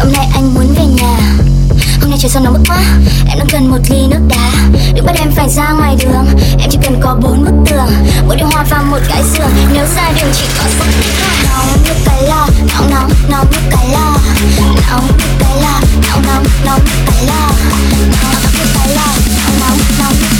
hôm nay anh muốn về nhà. Hôm nay trời sao nóng bức quá, Em đang cần một ly nước đá. Đừng bắt em phải ra ngoài đường, Em chỉ cần có bốn bức tường. Một điều hòa và một cái giường Nếu ra đường chỉ có sắc Nóng như cái lò Nóng nóng nóng như cái lò Nóng như cái lò Nóng nóng nóng như cái lò Nóng như cái lò Nóng nóng nóng như cái lò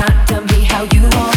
time. Tell me how you are.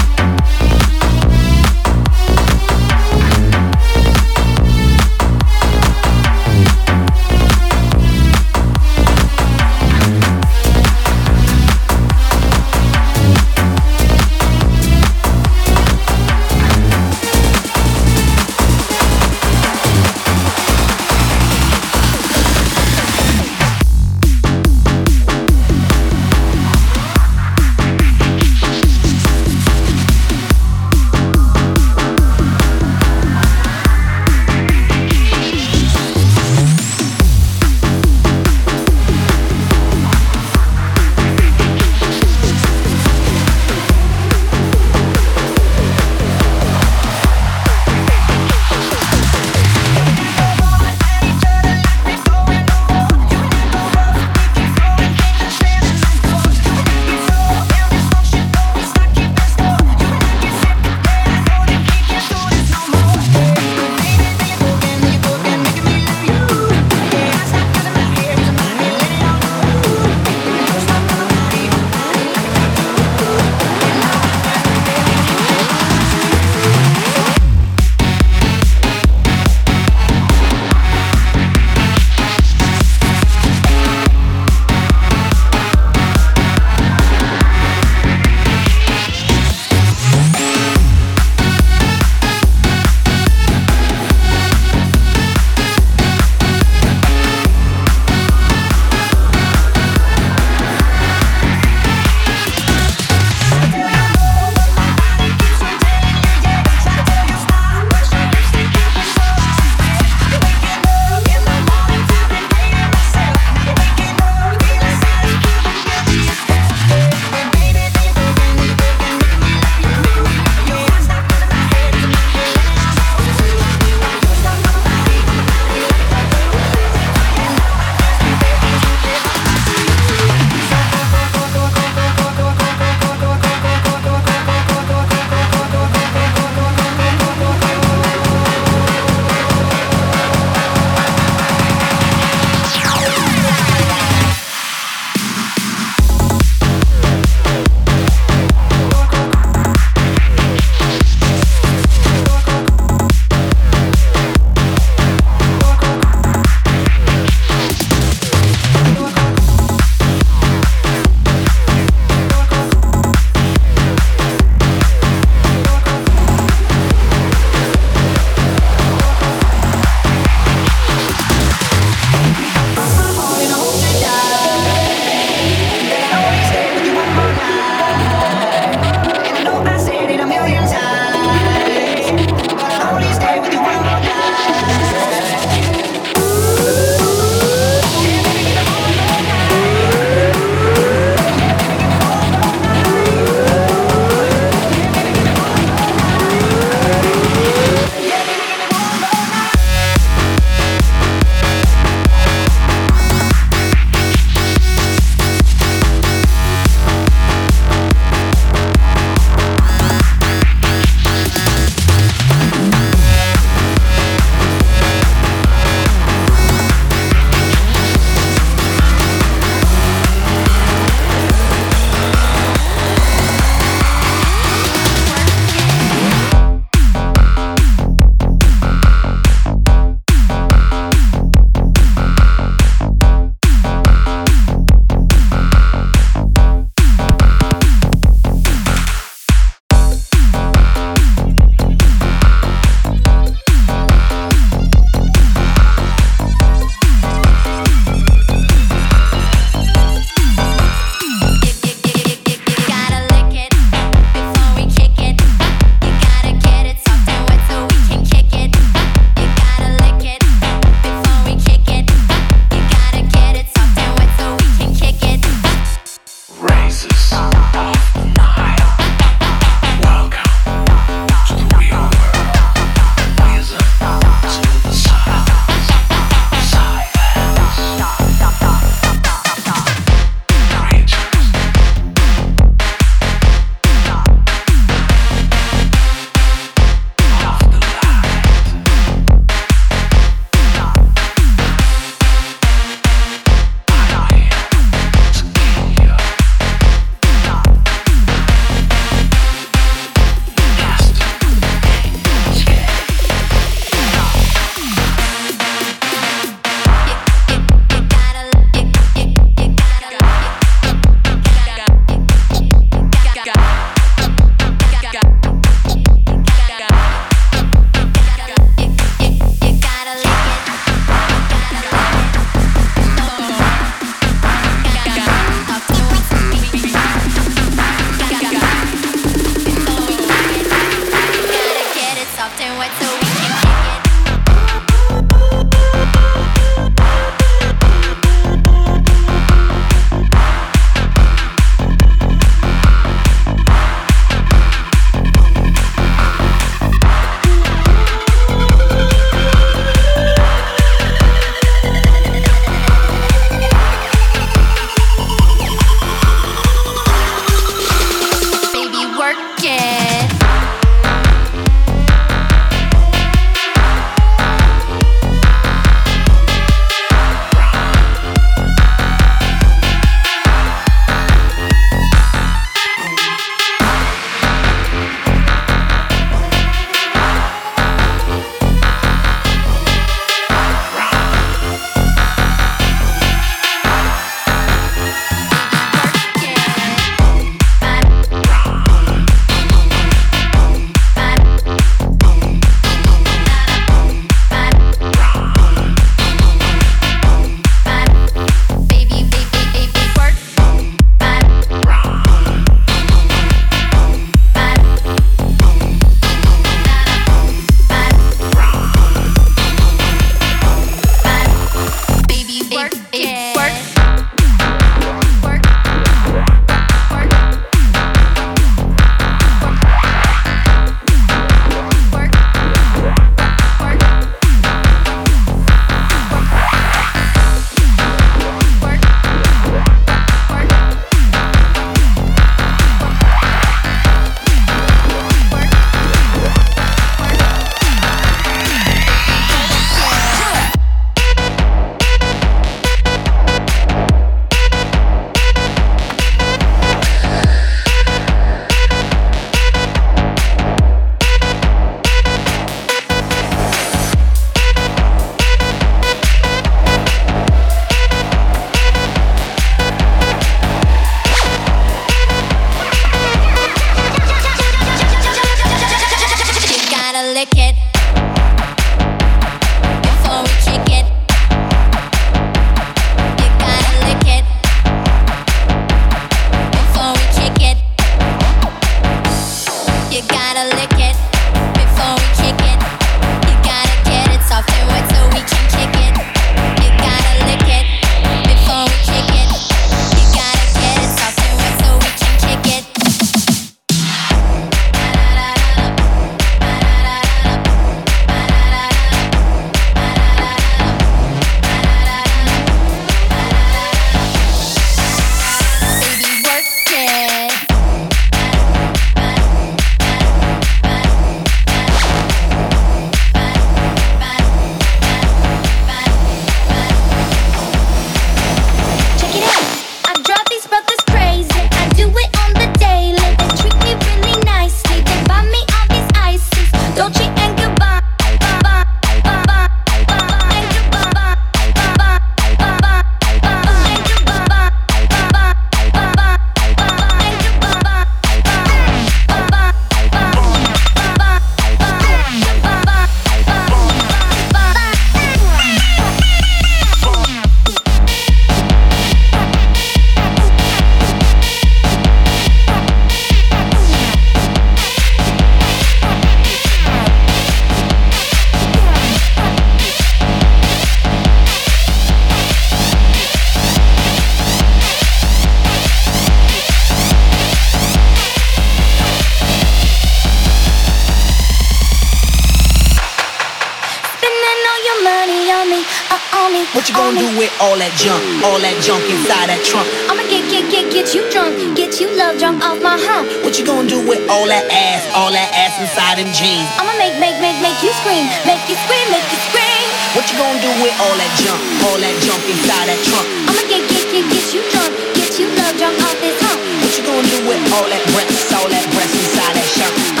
you gonna do with all that junk? All that junk inside that trunk? I'ma get, get, get, get you drunk. Get you love drunk off this hump. What you gonna do with all that breath? All that breath inside that shirt?